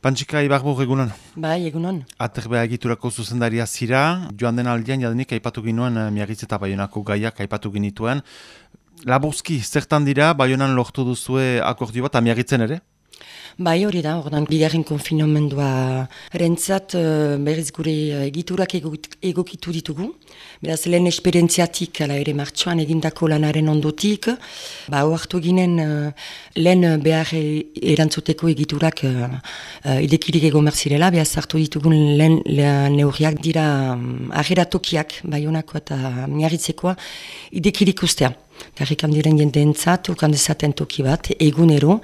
Pantsika Ibarbo egunon. Bai, egunon. Aterbea egiturako zuzendaria zira, joan den aldean jadenik aipatu ginuen eh, miagitz eta baionako gaiak aipatu ginituen. Labuzki, zertan dira, baionan lortu duzue akordio bat, amiagitzen ere? Bai hori da, ordan bigarren konfinomendua rentzat uh, berriz gure uh, egiturak egokitu ditugu. Beraz lehen esperientziatik ala ere martxoan egindako lanaren ondotik. Ba hartu ginen uh, lehen behar erantzuteko egiturak idekirik egon merzirela. Beraz hartu ditugun lehen neurriak dira um, ageratokiak bai honako eta miarritzekoa idekirik ustea. Garrikan diren jende entzat, ukan dezaten toki bat, egunero,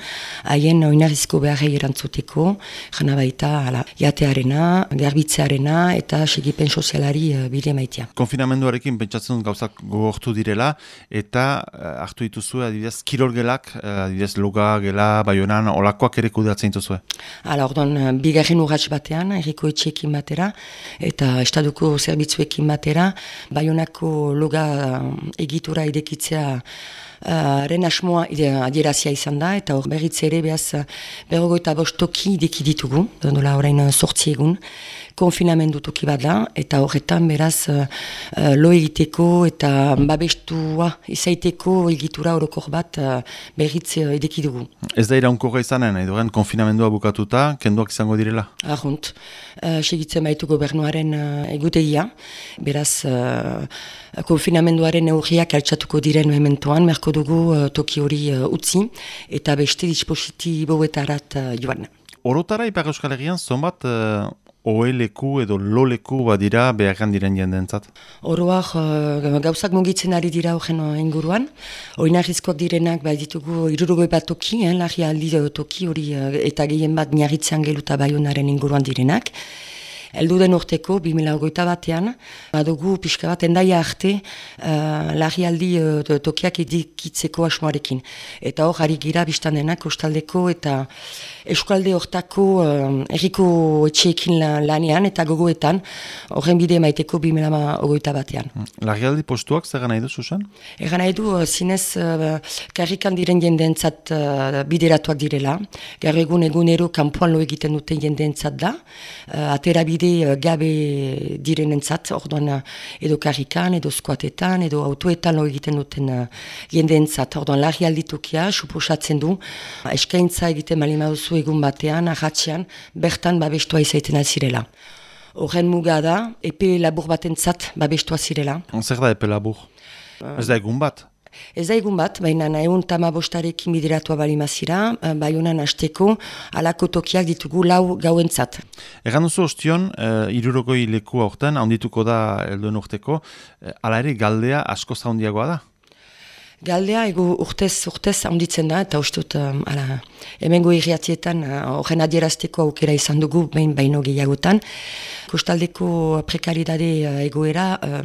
haien oinarizko beharrei erantzuteko, jana baita, ala, jatearena, garbitzearena eta segipen sozialari uh, bide maitea. Konfinamenduarekin pentsatzen gauzak gogortu direla, eta uh, hartu dituzu, adibidez, kirolgelak, uh, adibidez, loga, gela, baionan, olakoak ere kudeatzen dituzue? Hala, ordon, bigarren urratx batean, erriko etxeekin batera, eta estaduko zerbitzuekin batera, baionako loga egitura edekitzea uh, ren asmoa adierazia izan da, eta hor berriz ere behaz berrogoita bostoki dikiditugu, dola horrein sortzi egun, konfinamendu toki bat da, eta horretan beraz uh, lo egiteko eta babestua izaiteko egitura horokor bat uh, berriz uh, edekidugu. Ez da iraunkorra izanen, edo konfinamendua bukatuta, kenduak izango direla? Arrunt, uh, segitzen baitu gobernuaren uh, egutegia, beraz uh, konfinamenduaren eurriak altxatuko diren mementoan, merko dugu uh, toki hori uh, utzi, eta beste dispositiboetarat uh, joan. Orotara Ipar Euskal Herrian, zonbat oeleku edo loleku badira beharren diren jendentzat? Oroak uh, gauzak mugitzen ari dira horren inguruan. Oinarrizkoak direnak bai ditugu irurugoi bat toki, eh, lahi aldi toki hori uh, eta gehien bat miarritzen geluta bai inguruan direnak. Eldu den urteko, 2008 batean, badugu pixka bat endaia arte uh, lahi aldi uh, tokiak edikitzeko asmoarekin. Eta hor, harri gira biztan denak, kostaldeko eta eskualde hortako uh, erriko etxeekin lanean eta gogoetan, horren bide maiteko 2008 batean. Hmm. Lahi aldi postuak zer gana edu, Susan? Egan nahi du, zinez, uh, karrikan diren jendeentzat uh, bideratuak direla. Gar egun egunero kanpoan lo egiten duten jendeentzat da. Uh, atera bide bide gabe direnentzat, orduan edo karrikan, edo skuatetan, edo autoetan egiten duten uh, jendeentzat. Orduan larri alditukia, suposatzen du, eskaintza egiten malima duzu egun batean, ahatzean, bertan babestua izaiten azirela. Horren muga da, epe labur batentzat babestua zirela. Zer da epe labur? Ez da egun bat? Ez da egun bat, baina egun tama bideratua bali mazira, eh, bai honan azteko, alako tokiak ditugu lau gauentzat. Egan duzu ostion, e, irurogoi leku aurten, handituko da elduen urteko, e, ala ere galdea asko zaundiagoa da? Galdea ego urtez, urtez handitzen da, eta ustut, um, ala, emengo irriatietan, horren uh, adierazteko aukera izan dugu, bain baino gehiagotan. Kostaldeko prekaridade uh, egoera uh,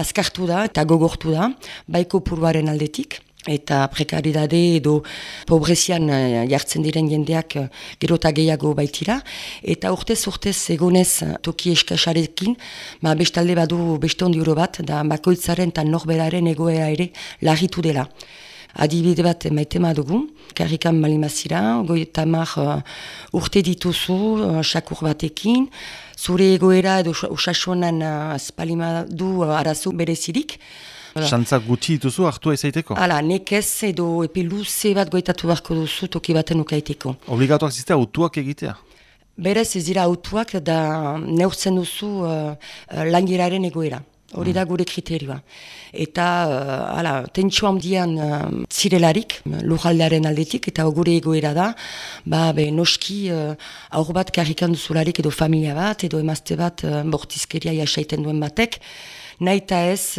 azkartu da eta gogortu da, baiko puruaren aldetik eta prekaridade edo pobrezian uh, jartzen diren jendeak uh, gerota gehiago baitira. Eta urtez urtez egonez uh, toki eskasarekin, ba, bestalde badu beste ondiuro bat, da bakoitzaren eta norberaren egoera ere lagitu dela. Adibide bat maitema dugu, karrikan malimazira, goi eta mar uh, urte dituzu, uh, sakur batekin, zure egoera edo usasuanan uh, spalima du uh, arazo berezirik, Santzak gutxi dituzu hartu ezaiteko? Hala, nekez edo epe luze bat goitatu beharko duzu toki baten ukaiteko. Obligatuak ziztea autuak egitea? Berez ez dira autuak da neurtzen duzu uh, uh langiraren egoera. Hori da mm. gure kriterioa. Eta, uh, ala, tentsio handian uh, zirelarik, lujaldearen aldetik, eta gure egoera da, ba, be, noski, uh, aur bat karrikan duzularik edo familia bat, edo emazte bat, uh, bortizkeria jasaiten duen batek, nahi eta ez,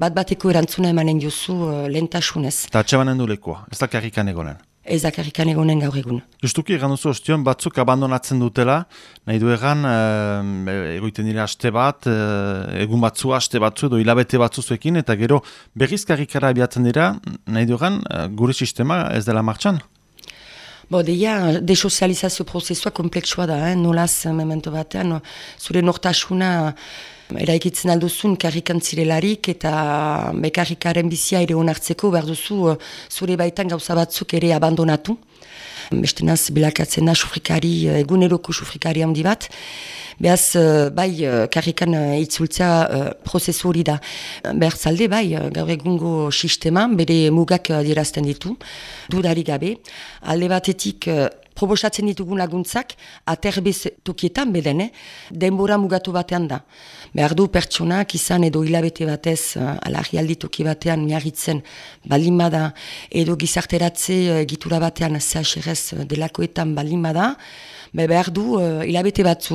bat bateko erantzuna emanen jozu uh, lentasunez. Eta atxabanen du lekoa, ez da karrikan egonen? Ez da karrikan egonen gaur egun. Justuki egan duzu ostion, batzuk abandonatzen dutela, nahi du egan, e, egoiten dira aste bat, egun batzu, aste batzu, edo hilabete batzu zuekin, eta gero berriz karrikara abiatzen dira, nahi du egan, gure sistema ez dela martxan? Bo, deia, desozializazio prozesua kompleksua da, eh? nolaz, memento batean, zure nortasuna, eraikitzen alduzun karrikan zirelarik eta bekarrikaren bizia ere onartzeko behar duzu uh, zure baitan gauza batzuk ere abandonatu. bestenaz bilakatzen da sufrikari, eguneroko sufrikari handi bat, Beaz, bai, karrikan itzultzea prozesu hori da. Behar zalde, bai, gaur egungo sistema, bere mugak dirazten ditu, dudari gabe. Alde batetik, proposatzen ditugun laguntzak, aterbez tokietan bedene, denbora mugatu batean da. Behar du pertsonak izan edo hilabete batez, uh, alarri toki batean miarritzen balin bada, edo gizarteratze uh, egitura batean zehaserez uh, delakoetan balin bada, Be behar du uh, hilabete batzu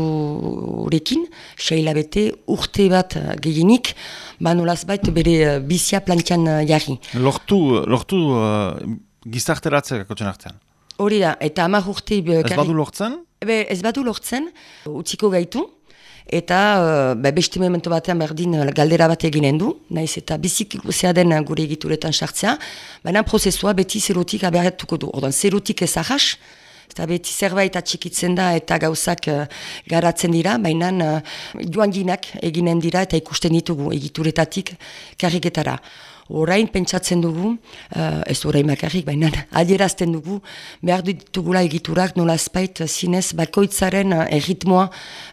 urekin, xe hilabete urte bat uh, gehienik, ba nolaz bait bere uh, bizia plantian uh, jarri. Lortu, lortu uh, gizarteratzea artean? Hori da, eta hamar urte... Ez badu lortzen? Be, ez badu lortzen, utziko gaitu, eta uh, be, beste momentu batean berdin uh, galdera bat eginen du, naiz eta bizik guzea den gure egituretan sartzea, baina prozesua beti zerotik aberretuko du. Ordan, zerotik ez ahas, eta beti zerbait atxikitzen da eta gauzak uh, garatzen dira, baina uh, joan eginen dira eta ikusten ditugu egituretatik karriketara. Orain pentsatzen dugu, uh, ez orain makarrik, baina adierazten dugu, behar ditugula egiturak nola espait zinez bakoitzaren uh, erritmoa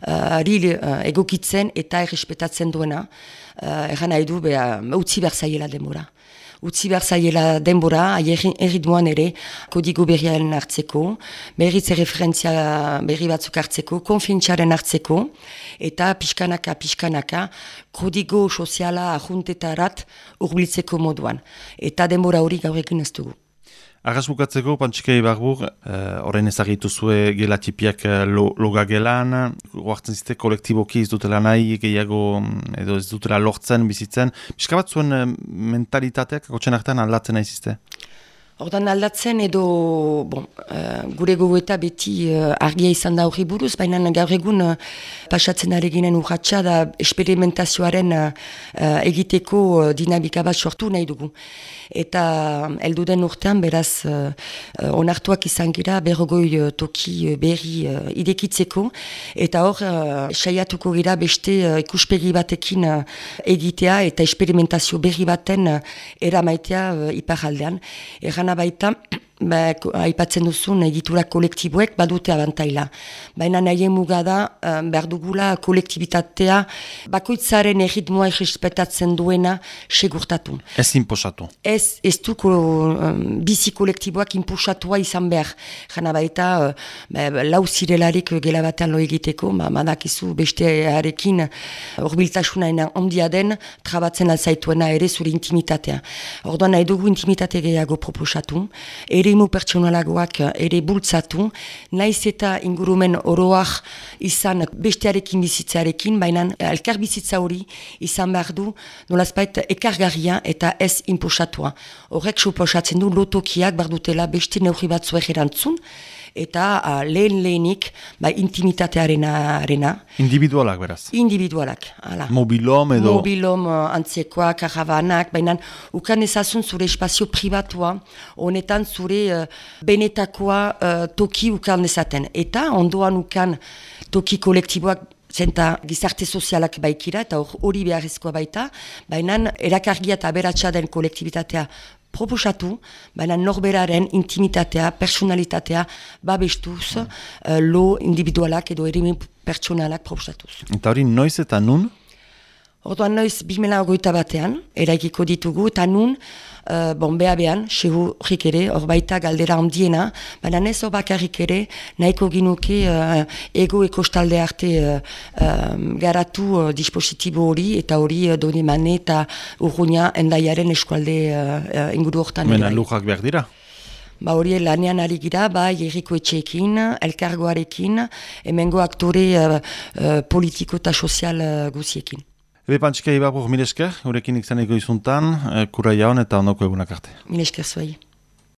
uh, egokitzen eta errespetatzen duena. Uh, Egan nahi du, beha, utzi behar zaiela demora utzi behar zaiela denbora, erritmoan ere, kodigo berriaren hartzeko, berriz referentzia berri batzuk hartzeko, konfientzaren hartzeko, eta pixkanaka, pixkanaka, kodigo soziala ajuntetarat urbiltzeko moduan. Eta denbora hori gaur egin ez dugu. Arras bukatzeko, Pantxikei Barbur, horrein uh, ezagitu zue gelatipiak uh, loga gelan, guartzen zite kolektiboki ez dutela nahi, gehiago edo ez dutela lortzen, bizitzen. Piska bat zuen uh, mentalitateak, gotxen artean aldatzen nahi ziste? Ordan aldatzen edo bon, uh, gure gogoeta beti uh, argia izan da horri buruz, baina gaur egun uh, pasatzen ari ginen urratxa da esperimentazioaren uh, egiteko uh, dinamika bat sortu nahi dugu eta elduden urtean beraz uh, onartuak izan gira berrogoi toki berri uh, idekitzeko eta hor uh, saiatuko gira beste uh, ikuspegi batekin uh, egitea eta esperimentazio berri baten uh, eramaitea uh, iparaldean. Erana baita ba, aipatzen duzun egitura kolektiboek badute abantaila. Baina nahi muga da, um, behar dugula kolektibitatea bakoitzaren erritmoa irrespetatzen duena segurtatu. Ez imposatu. Ez, ez du um, bizi kolektiboak imposatua izan behar. Jana baita, uh, ba, lau zirelarik gela batean lo egiteko, ba, madakizu beste harekin horbiltasunaena ondia den, trabatzen alzaituena ere zure intimitatea. Ordoan nahi dugu intimitate gehiago proposatu, eremu pertsonalagoak eh, ere bultzatu, naiz eta ingurumen oroak izan bestearekin bizitzarekin, baina elkar bizitza hori izan behar du nolazpait ekargarria eta ez imposatua. Horrek suposatzen du lotokiak bardutela beste neurri batzuek erantzun, eta uh, lehen lehenik ba, intimitatearena. Individualak beraz? Individualak. Ala. Mobilom edo? Mobilom uh, antziekoak, karavanak, baina ukan ezazun zure espazio privatua, honetan zure uh, benetakoa uh, toki ukan ezaten. Eta ondoan ukan toki kolektiboak zenta gizarte sozialak baikira, eta hori beharrezkoa baita, baina erakargia eta beratxa den kolektibitatea proposatu, baina norberaren intimitatea, personalitatea, babestuz, mm. uh, lo individualak edo erimi pertsonalak proposatuz. Eta hori noiz eta nun? Orduan noiz bimela ogoita batean, eraikiko ditugu, eta nun, uh, bon, beha behan, sehu ere, hor baita galdera handiena, baina ez hor bakarrik ere, nahiko ginuke uh, ego ekostalde arte uh, garatu uh, dispositibo hori, eta hori uh, doni mane eta urruina endaiaren eskualde uh, inguru hortan. Mena lujak behar dira? Ba hori lanean ari gira, ba erriko etxeekin, elkargoarekin, emengo aktore uh, uh, politiko eta sozial uh, guziekin. Ebe pantxika ibarro, mire esker, urekin ikzaneko izuntan, eh, kura jaun eta ondoko egunak arte. Mire esker.